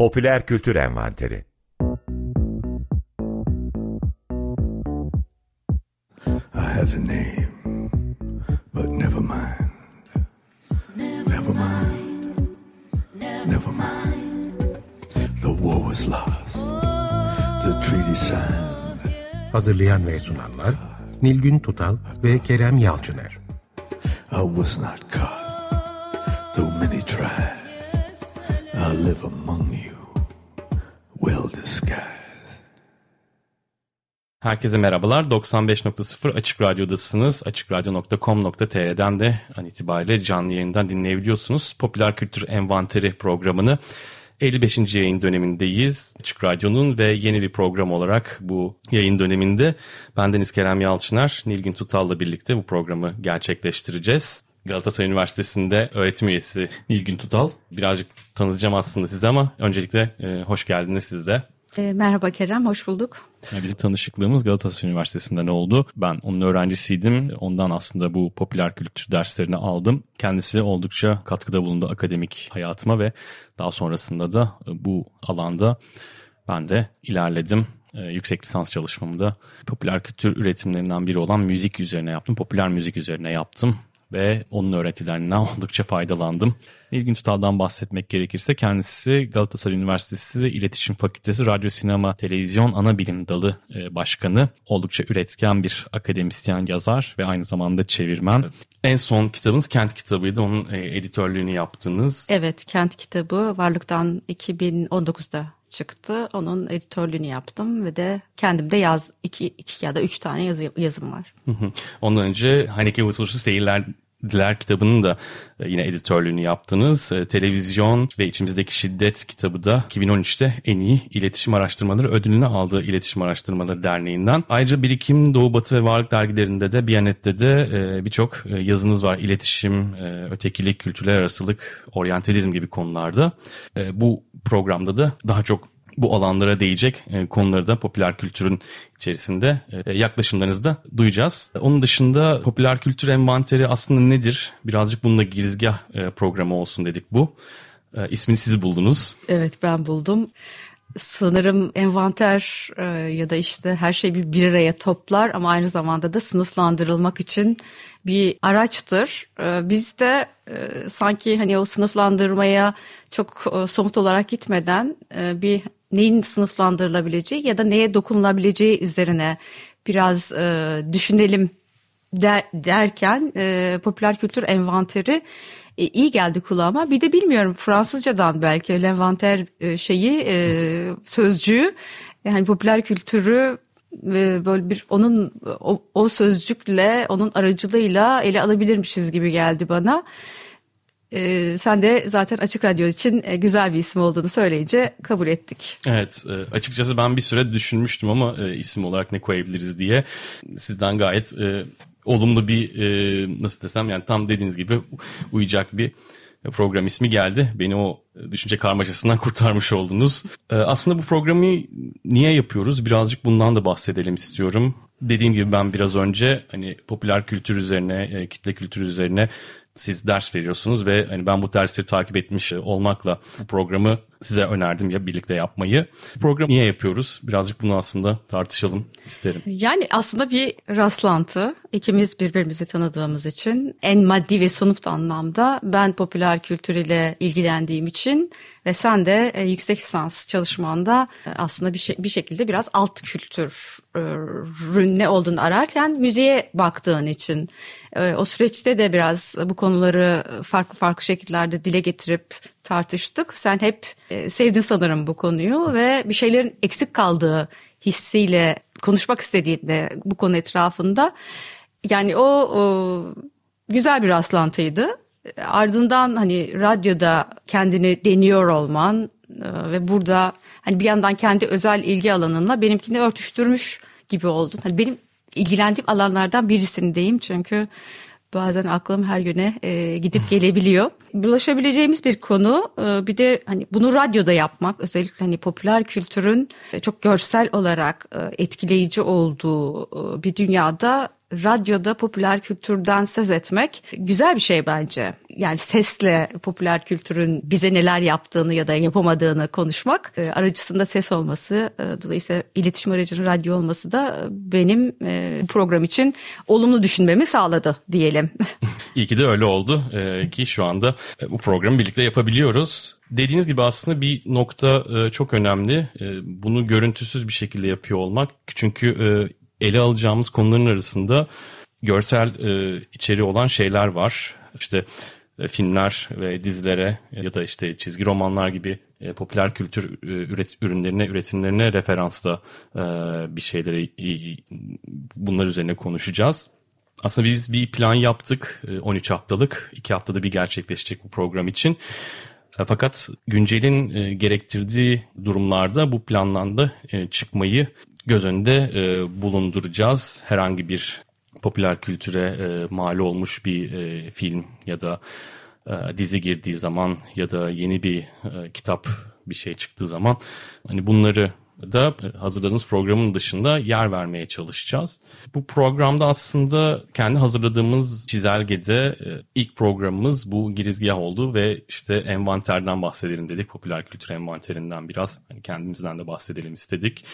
Popüler Kültür Envanteri I had a name, but never mind. Never mind. Never mind. The war was lost. The treaty signed. Hazırlayan ve sunanlar Nilgün Tutal ve Kerem Yalçıner. I was not caught, though many tried. I live among Herkese merhabalar. 95.0 Açık Radyo'dasınız. AçıkRadyo.com.tr'den de an itibariyle canlı yayından dinleyebiliyorsunuz. Popüler Kültür Envanteri programını 55. yayın dönemindeyiz. Açık Radyo'nun ve yeni bir program olarak bu yayın döneminde bendeniz Kerem Yalçınar, Nilgün Tutal'la birlikte bu programı gerçekleştireceğiz. Galatasaray Üniversitesi'nde öğretim üyesi Nilgün Tutal. Birazcık tanıtacağım aslında size ama öncelikle e, hoş geldiniz siz de. E, merhaba Kerem, hoş bulduk. Bizim tanışıklığımız Galatasaray Üniversitesi'nde ne oldu? Ben onun öğrencisiydim. Ondan aslında bu popüler kültür derslerini aldım. Kendisi oldukça katkıda bulundu akademik hayatıma ve daha sonrasında da bu alanda ben de ilerledim. Ee, yüksek lisans çalışmamda popüler kültür üretimlerinden biri olan müzik üzerine yaptım. Popüler müzik üzerine yaptım ve onun öğretilerinden oldukça faydalandım. Nilgün Tutal'dan bahsetmek gerekirse kendisi Galatasaray Üniversitesi İletişim Fakültesi Radyo Sinema Televizyon Ana Bilim Dalı e, Başkanı. Oldukça üretken bir akademisyen yazar ve aynı zamanda çevirmen. En son kitabınız Kent kitabıydı. Onun e, editörlüğünü yaptınız. Evet, Kent kitabı Varlık'tan 2019'da çıktı. Onun editörlüğünü yaptım ve de kendim de yaz iki, iki ya da üç tane yazı, yazım var. Ondan önce Haneke Vıtılışlı Seyirler Diler kitabının da e, yine editörlüğünü yaptınız. E, televizyon ve içimizdeki şiddet kitabı da 2013'te en iyi iletişim araştırmaları ödülünü aldığı İletişim Araştırmaları Derneği'nden. Ayrıca Birikim, Doğu Batı ve Varlık dergilerinde de Biyanet'te de e, birçok yazınız var. İletişim, ötekilik, kültürler arasılık, oryantalizm gibi konularda. Bu programda da daha çok bu alanlara değecek e, konuları da popüler kültürün içerisinde e, yaklaşımlarınızı da duyacağız. Onun dışında popüler kültür envanteri aslında nedir? Birazcık bununla girizgah e, programı olsun dedik bu. İsmini siz buldunuz. Evet ben buldum. Sanırım envanter ya da işte her şey bir bir araya toplar ama aynı zamanda da sınıflandırılmak için bir araçtır. Biz de sanki hani o sınıflandırmaya çok somut olarak gitmeden bir neyin sınıflandırılabileceği ya da neye dokunulabileceği üzerine biraz e, düşünelim der, derken e, popüler kültür envanteri e, iyi geldi kulağıma. Bir de bilmiyorum Fransızcadan belki envanter e, şeyi e, sözcüğü yani popüler kültürü e, böyle bir onun o, o sözcükle onun aracılığıyla ele alabilirmişiz gibi geldi bana. E, sen de zaten Açık Radyo için e, güzel bir isim olduğunu söyleyince kabul ettik. Evet e, açıkçası ben bir süre düşünmüştüm ama e, isim olarak ne koyabiliriz diye. Sizden gayet e, olumlu bir e, nasıl desem yani tam dediğiniz gibi uyacak bir program ismi geldi. Beni o düşünce karmaşasından kurtarmış oldunuz. E, aslında bu programı niye yapıyoruz? Birazcık bundan da bahsedelim istiyorum. Dediğim gibi ben biraz önce hani popüler kültür üzerine, e, kitle kültürü üzerine siz ders veriyorsunuz ve hani ben bu dersleri takip etmiş olmakla bu programı size önerdim ya birlikte yapmayı. Bu programı niye yapıyoruz? Birazcık bunu aslında tartışalım isterim. Yani aslında bir rastlantı. İkimiz birbirimizi tanıdığımız için en maddi ve somut anlamda ben popüler kültür ile ilgilendiğim için ve sen de e, yüksek lisans çalışmanda e, aslında bir, şey, bir şekilde biraz alt kültürün ne olduğunu ararken müziğe baktığın için e, o süreçte de biraz bu konuları farklı farklı şekillerde dile getirip tartıştık. Sen hep e, sevdin sanırım bu konuyu ve bir şeylerin eksik kaldığı hissiyle konuşmak istediğinde bu konu etrafında yani o, o güzel bir rastlantıydı. Ardından hani radyoda kendini deniyor olman e, ve burada hani bir yandan kendi özel ilgi alanınla benimkini örtüştürmüş gibi oldun. Hani benim ilgilendiğim alanlardan birisindeyim çünkü bazen aklım her yöne e, gidip gelebiliyor. Bulaşabileceğimiz bir konu. E, bir de hani bunu radyoda yapmak özellikle hani popüler kültürün çok görsel olarak e, etkileyici olduğu e, bir dünyada radyoda popüler kültürden söz etmek güzel bir şey bence. Yani sesle popüler kültürün bize neler yaptığını ya da yapamadığını konuşmak, e, aracısında ses olması, e, dolayısıyla iletişim aracının radyo olması da benim e, program için olumlu düşünmemi sağladı diyelim. İyi ki de öyle oldu ki şu anda bu programı birlikte yapabiliyoruz. Dediğiniz gibi aslında bir nokta çok önemli. Bunu görüntüsüz bir şekilde yapıyor olmak. Çünkü ele alacağımız konuların arasında görsel e, içeriği olan şeyler var. İşte e, filmler ve dizilere ya da işte çizgi romanlar gibi e, popüler kültür e, üret, ürünlerine, üretimlerine referansla e, bir şeyleri e, bunlar üzerine konuşacağız. Aslında biz bir plan yaptık 13 haftalık. 2 haftada bir gerçekleşecek bu program için. Fakat güncelin gerektirdiği durumlarda bu plandan da çıkmayı göz önünde e, bulunduracağız. Herhangi bir popüler kültüre e, mal olmuş bir e, film ya da e, dizi girdiği zaman ya da yeni bir e, kitap bir şey çıktığı zaman hani bunları da hazırladığımız programın dışında yer vermeye çalışacağız. Bu programda aslında kendi hazırladığımız çizelgede e, ilk programımız bu girizgah oldu ve işte envanterden bahsedelim dedik. Popüler kültür envanterinden biraz hani kendimizden de bahsedelim istedik.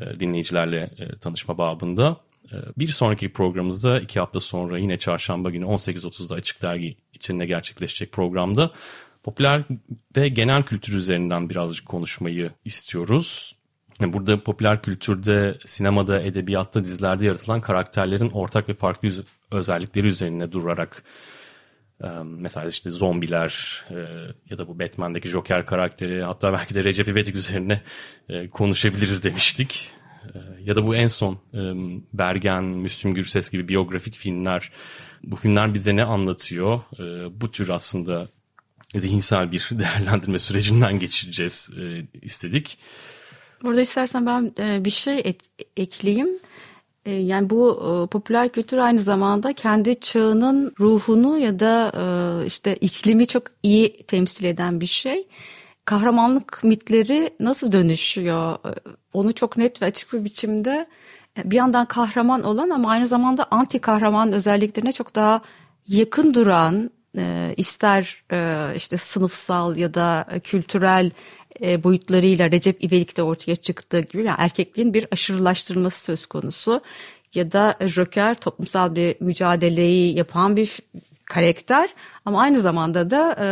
E, dinleyicilerle e, tanışma babında. E, bir sonraki programımızda iki hafta sonra yine çarşamba günü 18.30'da Açık Dergi içinde gerçekleşecek programda popüler ve genel kültür üzerinden birazcık konuşmayı istiyoruz. Burada popüler kültürde, sinemada, edebiyatta, dizilerde yaratılan karakterlerin ortak ve farklı özellikleri üzerine durarak mesela işte zombiler ya da bu Batman'deki Joker karakteri hatta belki de Recep İvedik üzerine konuşabiliriz demiştik. Ya da bu en son Bergen, Müslüm Gürses gibi biyografik filmler. Bu filmler bize ne anlatıyor? Bu tür aslında zihinsel bir değerlendirme sürecinden geçireceğiz istedik. Burada istersen ben bir şey et, ekleyeyim. E, yani bu e, popüler kültür aynı zamanda kendi çağının ruhunu ya da e, işte iklimi çok iyi temsil eden bir şey. Kahramanlık mitleri nasıl dönüşüyor? Onu çok net ve açık bir biçimde bir yandan kahraman olan ama aynı zamanda anti kahraman özelliklerine çok daha yakın duran ister işte sınıfsal ya da kültürel e, boyutlarıyla Recep İvedik de ortaya çıktığı gibi yani erkekliğin bir aşırılaştırılması söz konusu ya da Joker toplumsal bir mücadeleyi yapan bir karakter ama aynı zamanda da e,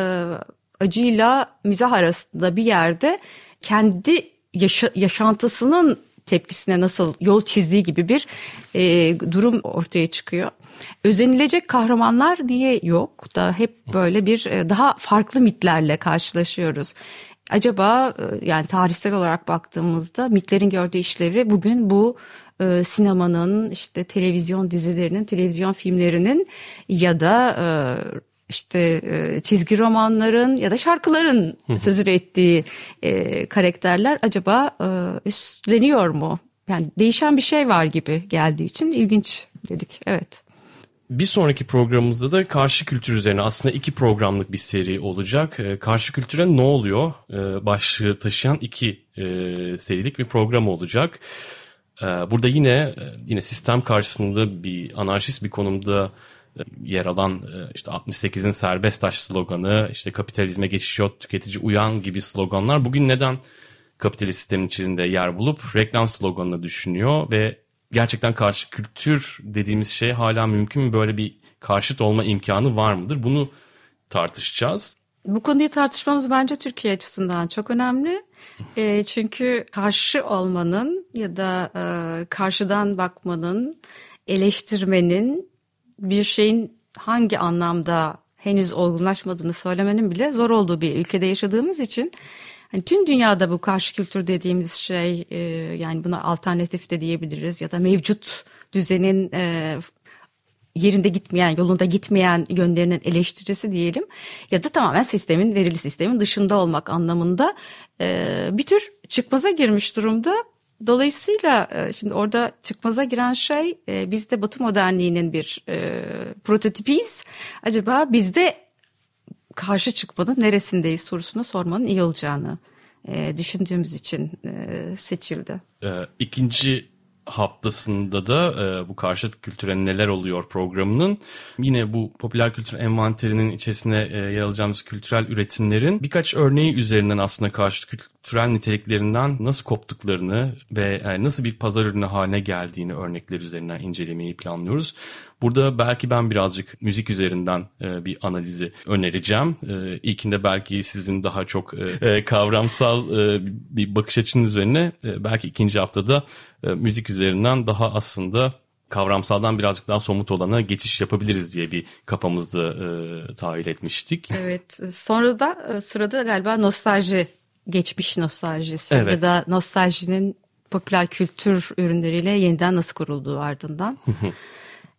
acıyla mizah arasında bir yerde kendi yaşa, yaşantısının tepkisine nasıl yol çizdiği gibi bir e, durum ortaya çıkıyor. Özenilecek kahramanlar niye yok da hep böyle bir e, daha farklı mitlerle karşılaşıyoruz. Acaba e, yani tarihsel olarak baktığımızda mitlerin gördüğü işlevi bugün bu e, sinemanın işte televizyon dizilerinin, televizyon filmlerinin ya da e, işte e, çizgi romanların ya da şarkıların sözünü ettiği e, karakterler acaba e, üstleniyor mu? Yani değişen bir şey var gibi geldiği için ilginç dedik. Evet. Bir sonraki programımızda da karşı kültür üzerine aslında iki programlık bir seri olacak. Ee, karşı kültüre ne oluyor ee, başlığı taşıyan iki e, serilik bir program olacak. Ee, burada yine e, yine sistem karşısında bir anarşist bir konumda e, yer alan işte 68'in serbest taş sloganı, işte kapitalizme geçiş yok, tüketici uyan gibi sloganlar bugün neden kapitalist sistemin içinde yer bulup reklam sloganını düşünüyor ve gerçekten karşı kültür dediğimiz şey hala mümkün mü? Böyle bir karşıt olma imkanı var mıdır? Bunu tartışacağız. Bu konuyu tartışmamız bence Türkiye açısından çok önemli. E, çünkü karşı olmanın ya da e, karşıdan bakmanın, eleştirmenin bir şeyin hangi anlamda henüz olgunlaşmadığını söylemenin bile zor olduğu bir ülkede yaşadığımız için Hani tüm dünyada bu karşı kültür dediğimiz şey e, yani buna alternatif de diyebiliriz ya da mevcut düzenin e, yerinde gitmeyen, yolunda gitmeyen yönlerinin eleştirisi diyelim ya da tamamen sistemin, verili sistemin dışında olmak anlamında e, bir tür çıkmaza girmiş durumda. Dolayısıyla e, şimdi orada çıkmaza giren şey e, biz de Batı modernliğinin bir e, prototipiyiz. Acaba bizde karşı çıkmanın neresindeyiz sorusunu sormanın iyi olacağını e, düşündüğümüz için e, seçildi. E, ikinci haftasında da e, bu karşıt kültüre neler oluyor programının yine bu popüler kültür envanterinin içerisine e, yer alacağımız kültürel üretimlerin birkaç örneği üzerinden aslında karşıt kültürel niteliklerinden nasıl koptuklarını ve e, nasıl bir pazar ürünü haline geldiğini örnekler üzerinden incelemeyi planlıyoruz. Burada belki ben birazcık müzik üzerinden e, bir analizi önereceğim. E, ilkinde belki sizin daha çok kavramsal bir bakış açınız üzerine belki ikinci haftada müzik üzerinden daha aslında kavramsaldan birazcık daha somut olana geçiş yapabiliriz diye bir kafamızda e, tahayyül etmiştik. Evet sonra da sırada galiba nostalji, geçmiş nostaljisi evet. ya da nostaljinin popüler kültür ürünleriyle yeniden nasıl kurulduğu ardından.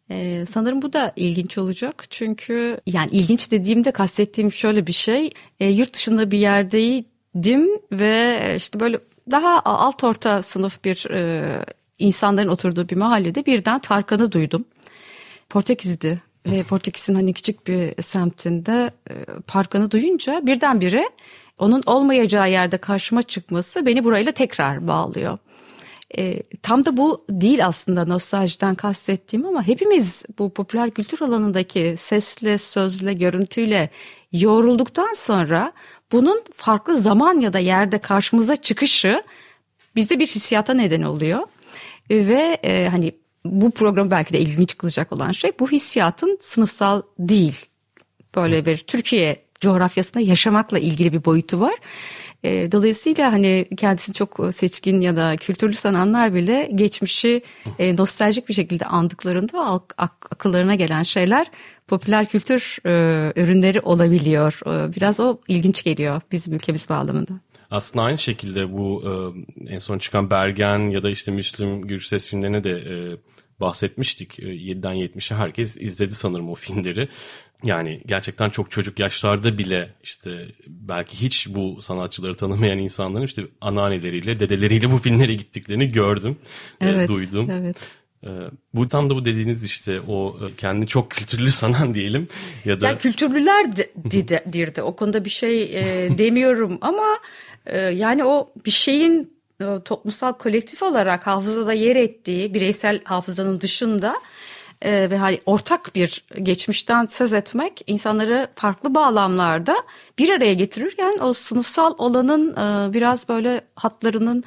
Ee, sanırım bu da ilginç olacak çünkü yani ilginç dediğimde kastettiğim şöyle bir şey e, yurt dışında bir yerdeydim ve işte böyle daha alt orta sınıf bir e, insanların oturduğu bir mahallede birden Tarkan'ı duydum. Portekiz'di ve Portekiz'in hani küçük bir semtinde e, Tarkan'ı duyunca birdenbire onun olmayacağı yerde karşıma çıkması beni burayla tekrar bağlıyor. E, tam da bu değil aslında nostaljiden kastettiğim ama hepimiz bu popüler kültür alanındaki sesle, sözle, görüntüyle yoğrulduktan sonra bunun farklı zaman ya da yerde karşımıza çıkışı bizde bir hissiyata neden oluyor. Ve e, hani bu program belki de ilginç kılacak olan şey bu hissiyatın sınıfsal değil. Böyle bir Türkiye coğrafyasında yaşamakla ilgili bir boyutu var. E, dolayısıyla hani kendisini çok seçkin ya da kültürlü sananlar bile geçmişi e, nostaljik bir şekilde andıklarında ak- ak- akıllarına gelen şeyler popüler kültür e, ürünleri olabiliyor. E, biraz o ilginç geliyor bizim ülkemiz bağlamında. Aslında aynı şekilde bu e, en son çıkan Bergen ya da işte Müslüm Gürses filmlerine de e, bahsetmiştik. E, 7'den 70'e herkes izledi sanırım o filmleri. Yani gerçekten çok çocuk yaşlarda bile işte belki hiç bu sanatçıları tanımayan insanların işte anneanneleriyle, dedeleriyle bu filmlere gittiklerini gördüm, evet, e, duydum. Evet. E, bu tam da bu dediğiniz işte o e, kendini çok kültürlü sanan diyelim ya da... Yani kültürlüler de, O konuda bir şey e, demiyorum ama e, yani o bir şeyin e, toplumsal kolektif olarak hafızada yer ettiği bireysel hafızanın dışında e, ve hani ortak bir geçmişten söz etmek insanları farklı bağlamlarda bir araya getirirken o sınıfsal olanın e, biraz böyle hatlarının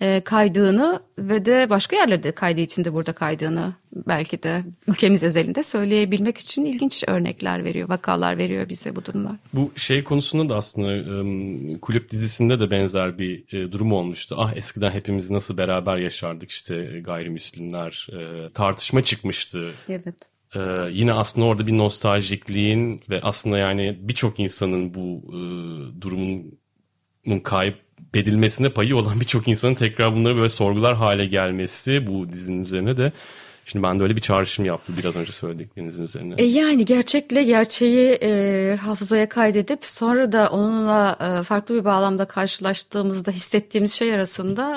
e, kaydığını ve de başka yerlerde kaydığı için de burada kaydığını belki de ülkemiz özelinde söyleyebilmek için ilginç örnekler veriyor, vakalar veriyor bize bu durumlar. Bu şey konusunda da aslında kulüp dizisinde de benzer bir e, durum olmuştu. Ah eskiden hepimiz nasıl beraber yaşardık işte gayrimüslimler e, tartışma çıkmıştı. Evet. Ee, yine aslında orada bir nostaljikliğin ve aslında yani birçok insanın bu e, durumun kayıp bedilmesine payı olan birçok insanın tekrar bunları böyle sorgular hale gelmesi bu dizinin üzerine de Şimdi ben de öyle bir çağrışım yaptı biraz önce söylediklerinizin üzerine. E yani gerçekle gerçeği e, hafızaya kaydedip sonra da onunla e, farklı bir bağlamda karşılaştığımızda hissettiğimiz şey arasında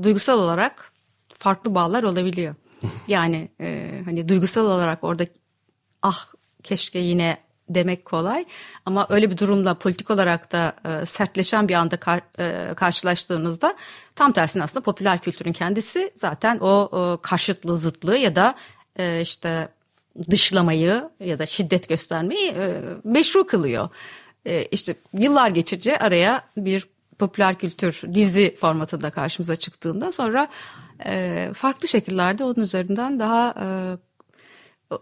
e, duygusal olarak farklı bağlar olabiliyor. yani e, hani duygusal olarak orada ah keşke yine demek kolay ama öyle bir durumla politik olarak da e, sertleşen bir anda kar, e, karşılaştığınızda tam tersine aslında popüler kültürün kendisi zaten o e, karşıtlığı zıtlığı ya da e, işte dışlamayı ya da şiddet göstermeyi e, meşru kılıyor. E, işte yıllar geçince araya bir popüler kültür dizi formatında karşımıza çıktığında sonra e, farklı şekillerde onun üzerinden daha e,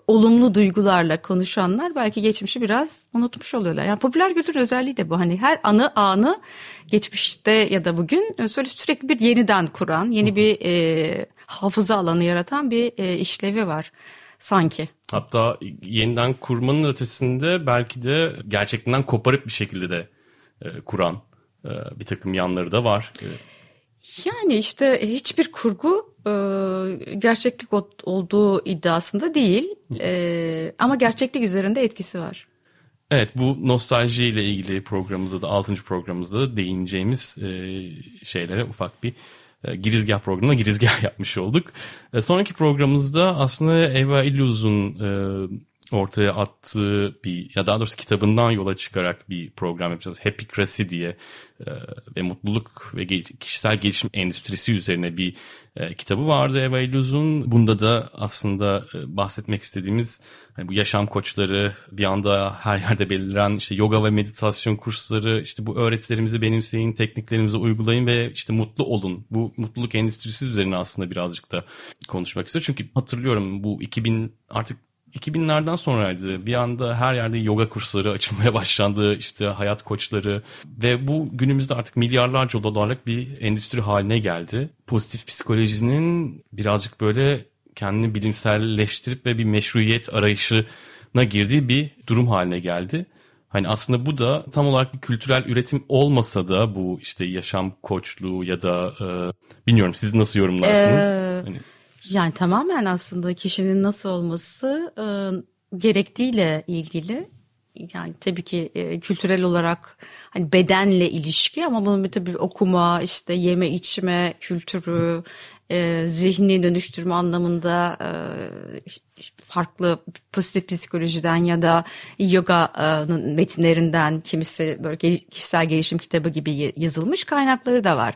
olumlu duygularla konuşanlar belki geçmişi biraz unutmuş oluyorlar. Yani popüler kültür özelliği de bu. Hani her anı anı geçmişte ya da bugün e, sürekli bir yeniden kuran, yeni bir e, hafıza alanı yaratan bir e, işlevi var sanki. Hatta yeniden kurmanın ötesinde belki de gerçekten koparıp bir şekilde de e, kuran e, bir takım yanları da var. E, yani işte hiçbir kurgu e, gerçeklik olduğu iddiasında değil e, ama gerçeklik üzerinde etkisi var. Evet bu nostalji ile ilgili programımızda da 6. programımızda da değineceğimiz e, şeylere ufak bir e, girizgah programına girizgah yapmış olduk. E, sonraki programımızda aslında Eva Illuz'un e, ortaya attığı bir ya daha doğrusu kitabından yola çıkarak bir program yapacağız. Happycracy diye e, ve mutluluk ve kişisel gelişim endüstrisi üzerine bir e, kitabı vardı Eva Illuz'un. Bunda da aslında e, bahsetmek istediğimiz hani bu yaşam koçları bir anda her yerde beliren işte yoga ve meditasyon kursları işte bu öğretilerimizi benimseyin, tekniklerimizi uygulayın ve işte mutlu olun. Bu mutluluk endüstrisi üzerine aslında birazcık da konuşmak istiyor. Çünkü hatırlıyorum bu 2000 artık 2000'lerden sonraydı. Bir anda her yerde yoga kursları açılmaya başlandı. İşte hayat koçları ve bu günümüzde artık milyarlarca dolarlık bir endüstri haline geldi. Pozitif psikolojinin birazcık böyle kendini bilimselleştirip ve bir meşruiyet arayışına girdiği bir durum haline geldi. Hani aslında bu da tam olarak bir kültürel üretim olmasa da bu işte yaşam koçluğu ya da e, bilmiyorum siz nasıl yorumlarsınız? Ee, hani... Yani tamamen aslında kişinin nasıl olması e, gerektiğiyle ilgili. Yani tabii ki e, kültürel olarak hani bedenle ilişki ama bunun bir tabii okuma, işte yeme içme kültürü, e, zihni dönüştürme anlamında e, farklı pozitif psikolojiden ya da yoga'nın metinlerinden kimisi böyle kişisel gelişim kitabı gibi yazılmış kaynakları da var.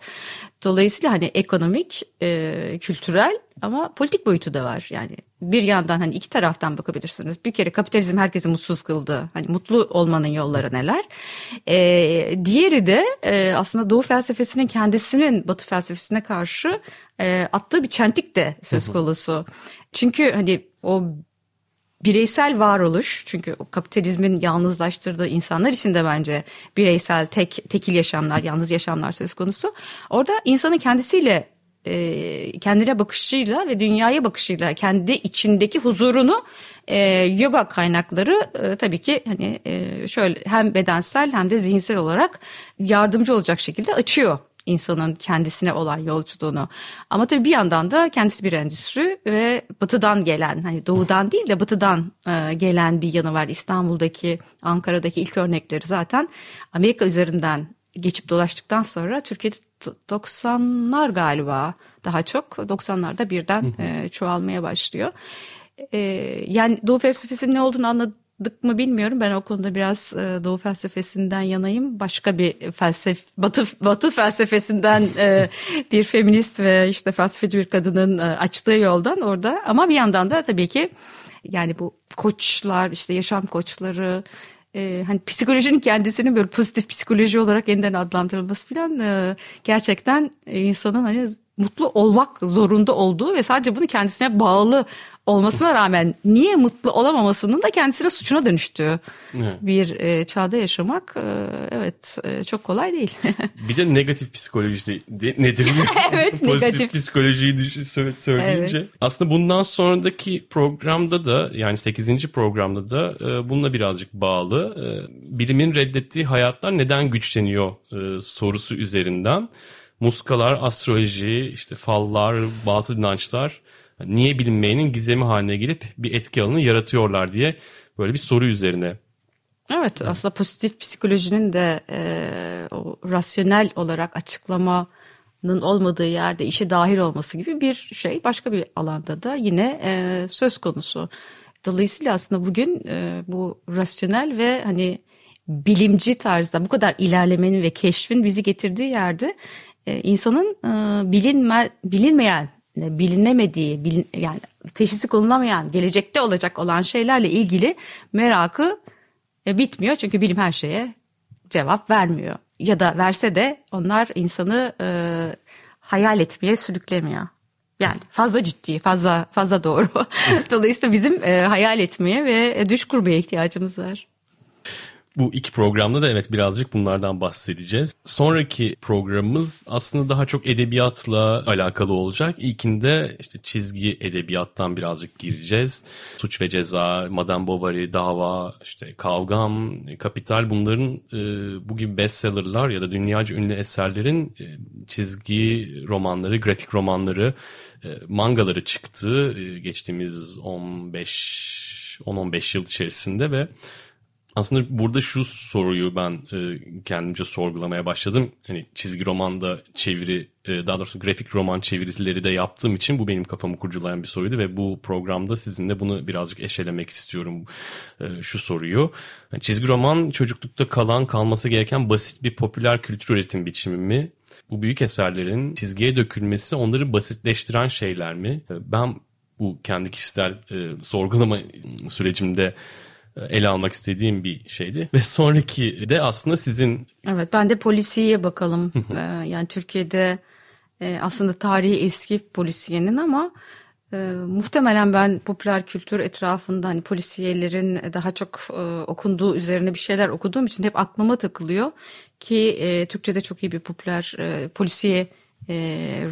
Dolayısıyla hani ekonomik, e, kültürel ama politik boyutu da var. Yani bir yandan hani iki taraftan bakabilirsiniz. Bir kere kapitalizm herkesi mutsuz kıldı. Hani mutlu olmanın yolları neler? E, diğeri de e, aslında Doğu felsefesinin kendisinin Batı felsefesine karşı e, attığı bir çentik de söz konusu. Çünkü hani o bireysel varoluş çünkü o kapitalizmin yalnızlaştırdığı insanlar için de bence bireysel tek tekil yaşamlar, yalnız yaşamlar söz konusu. Orada insanın kendisiyle e, kendine bakışıyla ve dünyaya bakışıyla kendi içindeki huzurunu e, yoga kaynakları e, tabii ki hani e, şöyle hem bedensel hem de zihinsel olarak yardımcı olacak şekilde açıyor insanın kendisine olan yolculuğunu. Ama tabii bir yandan da kendisi bir endüstri ve batıdan gelen hani doğudan değil de batıdan e, gelen bir yanı var. İstanbul'daki, Ankara'daki ilk örnekleri zaten Amerika üzerinden geçip dolaştıktan sonra Türkiye'de 90'lar galiba daha çok 90'larda birden e, çoğalmaya başlıyor. E, yani Doğu felsefesinin ne olduğunu anladık mı bilmiyorum. Ben o konuda biraz e, Doğu felsefesinden yanayım. Başka bir felsef Batı Batı felsefesinden e, bir feminist ve işte felsefeci bir kadının e, açtığı yoldan orada. Ama bir yandan da tabii ki yani bu koçlar işte yaşam koçları e, hani psikolojinin kendisinin böyle pozitif psikoloji olarak yeniden adlandırılması falan e, gerçekten insanın hani mutlu olmak zorunda olduğu ve sadece bunu kendisine bağlı olmasına rağmen niye mutlu olamamasının da kendisine suçuna dönüştüğü evet. bir e, çağda yaşamak e, evet e, çok kolay değil. bir de negatif psikoloji de, nedir? evet Pozitif negatif. psikolojiyi düşün, söyleyince. Evet. Aslında bundan sonraki programda da yani 8. programda da e, bununla birazcık bağlı. E, bilimin reddettiği hayatlar neden güçleniyor e, sorusu üzerinden. Muskalar, astroloji, işte fallar, bazı inançlar niye bilinmeyenin gizemi haline gelip bir etki alanı yaratıyorlar diye böyle bir soru üzerine. Evet aslında pozitif psikolojinin de e, o rasyonel olarak açıklamanın olmadığı yerde işe dahil olması gibi bir şey başka bir alanda da yine e, söz konusu. Dolayısıyla aslında bugün e, bu rasyonel ve hani bilimci tarzda bu kadar ilerlemenin ve keşfin bizi getirdiği yerde e, insanın e, bilinme, bilinmeyen bilinemediği, bilin, yani teşhisi konulamayan, gelecekte olacak olan şeylerle ilgili merakı e, bitmiyor. Çünkü bilim her şeye cevap vermiyor. Ya da verse de onlar insanı e, hayal etmeye sürüklemiyor. Yani fazla ciddi, fazla fazla doğru. Dolayısıyla bizim e, hayal etmeye ve düş kurmaya ihtiyacımız var. Bu iki programda da evet birazcık bunlardan bahsedeceğiz. Sonraki programımız aslında daha çok edebiyatla alakalı olacak. İlkinde işte çizgi edebiyattan birazcık gireceğiz. Suç ve Ceza, Madame Bovary, Dava, işte Kavgam, Kapital bunların e, bu gibi bestsellerlar ya da dünyaca ünlü eserlerin e, çizgi romanları, grafik romanları, e, mangaları çıktı e, geçtiğimiz 15 10-15 yıl içerisinde ve Aslında burada şu soruyu ben e, kendimce sorgulamaya başladım. Hani çizgi romanda çeviri, e, daha doğrusu grafik roman çevirileri de yaptığım için bu benim kafamı kurcalayan bir soruydu ve bu programda sizinle bunu birazcık eşelemek istiyorum e, şu soruyu. Yani çizgi roman çocuklukta kalan, kalması gereken basit bir popüler kültür üretim biçimi mi? Bu büyük eserlerin çizgiye dökülmesi onları basitleştiren şeyler mi? E, ben bu kendi kişisel e, sorgulama sürecimde ele almak istediğim bir şeydi. Ve sonraki de aslında sizin... Evet ben de polisiye bakalım. ee, yani Türkiye'de e, aslında tarihi eski polisiyenin ama e, muhtemelen ben popüler kültür etrafında hani polisiyelerin daha çok e, okunduğu üzerine bir şeyler okuduğum için hep aklıma takılıyor. Ki e, Türkçe'de çok iyi bir popüler e, polisiye e,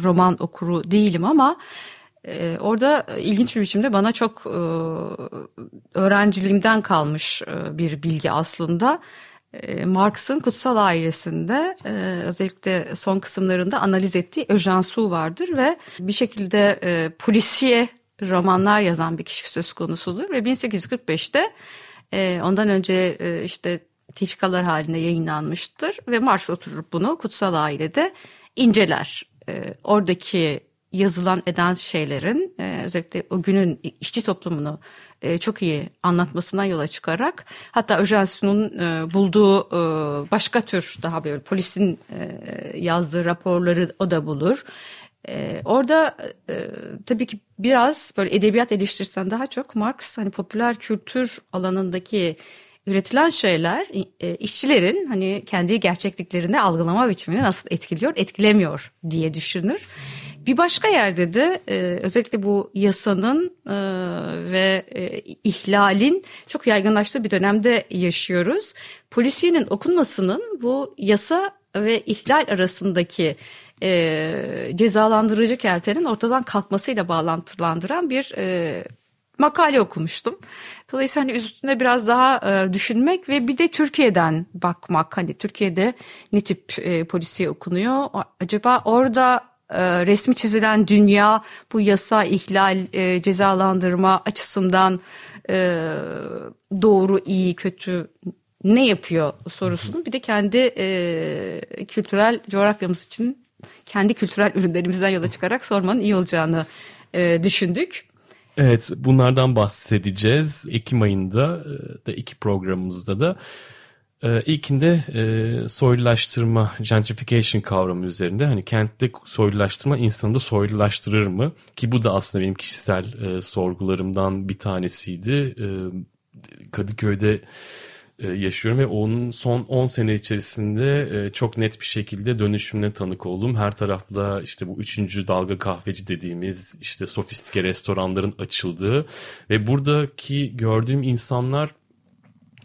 roman okuru değilim ama... Ee, orada ilginç bir biçimde bana çok e, öğrenciliğimden kalmış e, bir bilgi aslında. E, Marx'ın Kutsal Ailesi'nde e, özellikle son kısımlarında analiz ettiği Sue vardır ve bir şekilde e, polisiye romanlar yazan bir kişi söz konusudur ve 1845'te e, ondan önce e, işte tifkalar halinde yayınlanmıştır ve Marx oturur bunu Kutsal Aile'de inceler. E, oradaki yazılan eden şeylerin e, özellikle o günün işçi toplumunu e, çok iyi anlatmasından yola çıkarak hatta Öjensu'nun e, bulduğu e, başka tür daha böyle polisin e, yazdığı raporları o da bulur. E, orada e, tabii ki biraz böyle edebiyat eleştirsen daha çok Marx hani popüler kültür alanındaki üretilen şeyler e, işçilerin hani kendi gerçekliklerini algılama biçimini nasıl etkiliyor, etkilemiyor diye düşünür. Bir başka yerde de e, özellikle bu yasanın e, ve e, ihlalin çok yaygınlaştığı bir dönemde yaşıyoruz. Polisiyenin okunmasının bu yasa ve ihlal arasındaki e, cezalandırıcı kertenin ortadan kalkmasıyla bağlantılandıran bir e, makale okumuştum. Dolayısıyla hani üstünde biraz daha e, düşünmek ve bir de Türkiye'den bakmak. Hani Türkiye'de ne tip e, polisiye okunuyor? Acaba orada e, resmi çizilen dünya bu yasa ihlal e, cezalandırma açısından e, doğru iyi kötü ne yapıyor sorusunu bir de kendi kültürel coğrafyamız için kendi kültürel ürünlerimizden yola çıkarak sormanın iyi olacağını düşündük. Evet bunlardan bahsedeceğiz. Ekim ayında da iki programımızda da ee, ilkinde e, soylulaştırma, gentrification kavramı üzerinde hani kentte soylulaştırma insanı da soylulaştırır mı? Ki bu da aslında benim kişisel e, sorgularımdan bir tanesiydi. E, Kadıköy'de yaşıyorum ve onun son 10 sene içerisinde çok net bir şekilde dönüşümüne tanık oldum. Her tarafta işte bu üçüncü dalga kahveci dediğimiz işte sofistike restoranların açıldığı ve buradaki gördüğüm insanlar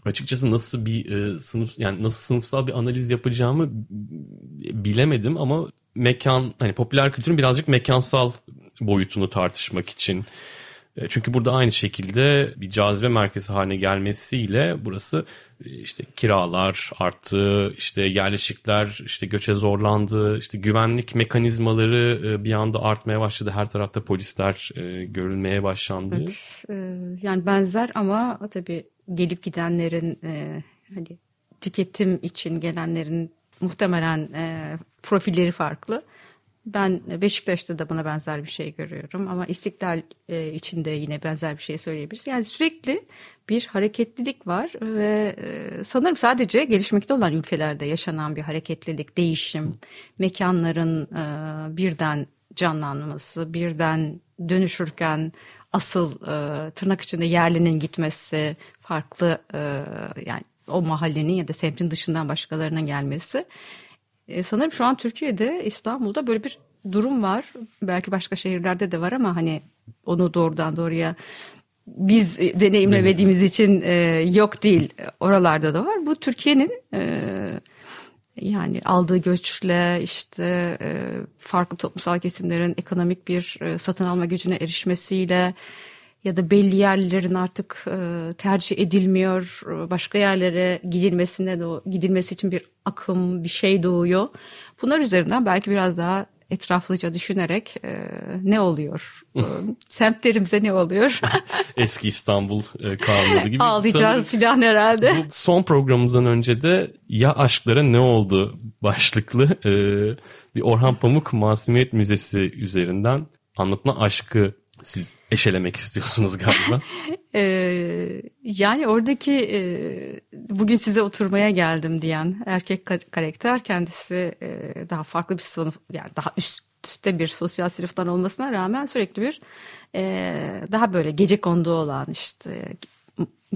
açıkçası nasıl bir e, sınıf yani nasıl sınıfsal bir analiz yapacağımı bilemedim ama mekan hani popüler kültürün birazcık mekansal boyutunu tartışmak için e, çünkü burada aynı şekilde bir cazibe merkezi haline gelmesiyle burası e, işte kiralar arttı, işte yerleşikler işte göçe zorlandı, işte güvenlik mekanizmaları e, bir anda artmaya başladı. Her tarafta polisler görülmeye başlandı. Evet, yani benzer ama tabii gelip gidenlerin e, hani tüketim için gelenlerin muhtemelen e, profilleri farklı. Ben Beşiktaş'ta da buna benzer bir şey görüyorum ama İstiklal e, için de yine benzer bir şey söyleyebiliriz. Yani sürekli bir hareketlilik var ve e, sanırım sadece gelişmekte olan ülkelerde yaşanan bir hareketlilik, değişim, mekanların e, birden canlanması, birden dönüşürken asıl e, tırnak içinde yerlinin gitmesi, farklı e, yani o mahallenin ya da semtin dışından başkalarının gelmesi. E, sanırım şu an Türkiye'de İstanbul'da böyle bir durum var. Belki başka şehirlerde de var ama hani onu doğrudan doğruya biz deneyimlemediğimiz için e, yok değil. Oralarda da var. Bu Türkiye'nin e, yani aldığı göçle işte e, farklı toplumsal kesimlerin ekonomik bir e, satın alma gücüne erişmesiyle ya da belli yerlerin artık e, tercih edilmiyor, başka yerlere gidilmesine de gidilmesi için bir akım, bir şey doğuyor. Bunlar üzerinden belki biraz daha etraflıca düşünerek e, ne oluyor? e, semtlerimize ne oluyor? Eski İstanbul e, kanunları gibi. Ağlayacağız filan herhalde. Bu son programımızdan önce de ya aşklara ne oldu başlıklı e, bir Orhan Pamuk Masumiyet Müzesi üzerinden anlatma aşkı siz eşelemek istiyorsunuz galiba. Ee, yani oradaki e, bugün size oturmaya geldim diyen erkek karakter kendisi e, daha farklı bir sınıf yani daha üstte bir sosyal sınıftan olmasına rağmen sürekli bir e, daha böyle gece kondu olan işte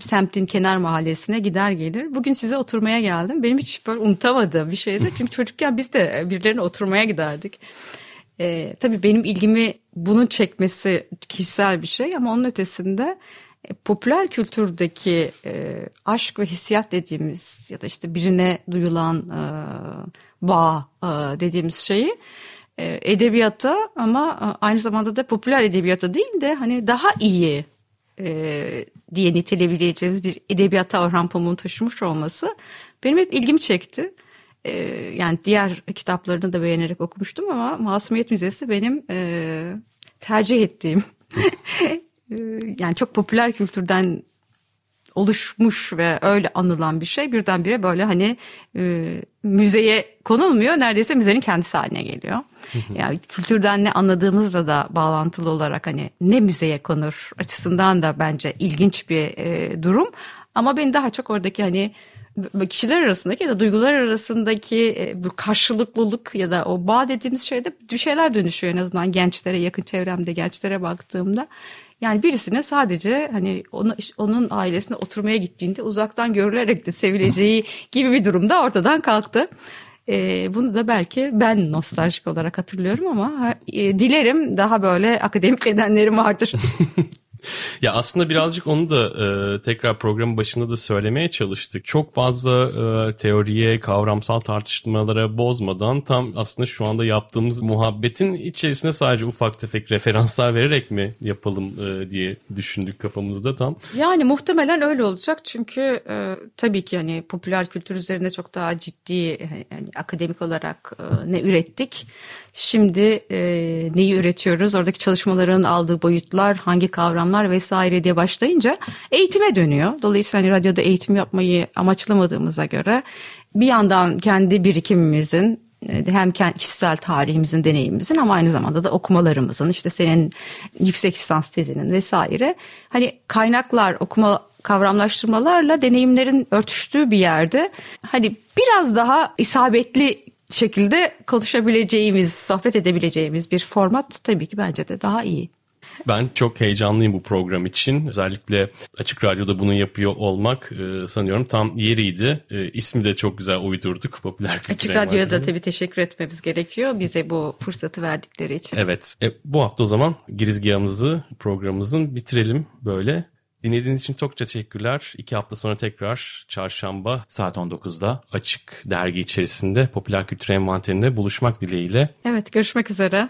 semtin kenar mahallesine gider gelir. Bugün size oturmaya geldim. Benim hiç böyle unutamadığım bir şeydi. Çünkü çocukken biz de birilerine oturmaya giderdik. E, tabii benim ilgimi bunun çekmesi kişisel bir şey ama onun ötesinde e, popüler kültürdeki e, aşk ve hissiyat dediğimiz ya da işte birine duyulan e, bağ e, dediğimiz şeyi e, edebiyata ama e, aynı zamanda da popüler edebiyata değil de hani daha iyi e, diye niteleyebileceğimiz bir edebiyata Orhan Pamuk'un taşımış olması benim hep ilgimi çekti. E, yani diğer kitaplarını da beğenerek okumuştum ama Masumiyet Müzesi benim e, tercih ettiğim e, yani çok popüler kültürden oluşmuş ve öyle anılan bir şey birdenbire böyle hani e, müzeye konulmuyor neredeyse müzenin kendisi haline geliyor. yani kültürden ne anladığımızla da bağlantılı olarak hani ne müzeye konur açısından da bence ilginç bir e, durum. Ama beni daha çok oradaki hani kişiler arasındaki ya da duygular arasındaki e, bu karşılıklılık ya da o bağ dediğimiz şeyde bir şeyler dönüşüyor en azından gençlere yakın çevremde gençlere baktığımda. Yani birisine sadece hani onu, onun ailesine oturmaya gittiğinde uzaktan görülerek de sevileceği gibi bir durumda ortadan kalktı. E, bunu da belki ben nostaljik olarak hatırlıyorum ama e, dilerim daha böyle akademik nedenlerim vardır. ya aslında birazcık onu da e, tekrar programın başında da söylemeye çalıştık. Çok fazla e, teoriye, kavramsal tartışmalara bozmadan tam aslında şu anda yaptığımız muhabbetin içerisine sadece ufak tefek referanslar vererek mi yapalım e, diye düşündük kafamızda tam. Yani muhtemelen öyle olacak çünkü e, tabii ki hani popüler kültür üzerinde çok daha ciddi yani akademik olarak e, ne ürettik. Şimdi e, neyi üretiyoruz? Oradaki çalışmaların aldığı boyutlar, hangi kavramlar vesaire diye başlayınca eğitime dönüyor. Dolayısıyla hani radyoda eğitim yapmayı amaçlamadığımıza göre bir yandan kendi birikimimizin e, hem kişisel tarihimizin, deneyimimizin ama aynı zamanda da okumalarımızın, işte senin yüksek lisans tezinin vesaire. Hani kaynaklar, okuma kavramlaştırmalarla deneyimlerin örtüştüğü bir yerde hani biraz daha isabetli şekilde konuşabileceğimiz, sohbet edebileceğimiz bir format tabii ki bence de daha iyi. Ben çok heyecanlıyım bu program için. Özellikle Açık Radyo'da bunu yapıyor olmak e, sanıyorum tam yeriydi. E, ismi de çok güzel uydurduk. Popüler Açık Radyo'ya da tabii teşekkür etmemiz gerekiyor. Bize bu fırsatı verdikleri için. Evet. E, bu hafta o zaman girizgahımızı, programımızın bitirelim böyle. Dinlediğiniz için çok teşekkürler. İki hafta sonra tekrar çarşamba saat 19'da açık dergi içerisinde popüler kültür envanterinde buluşmak dileğiyle. Evet görüşmek üzere.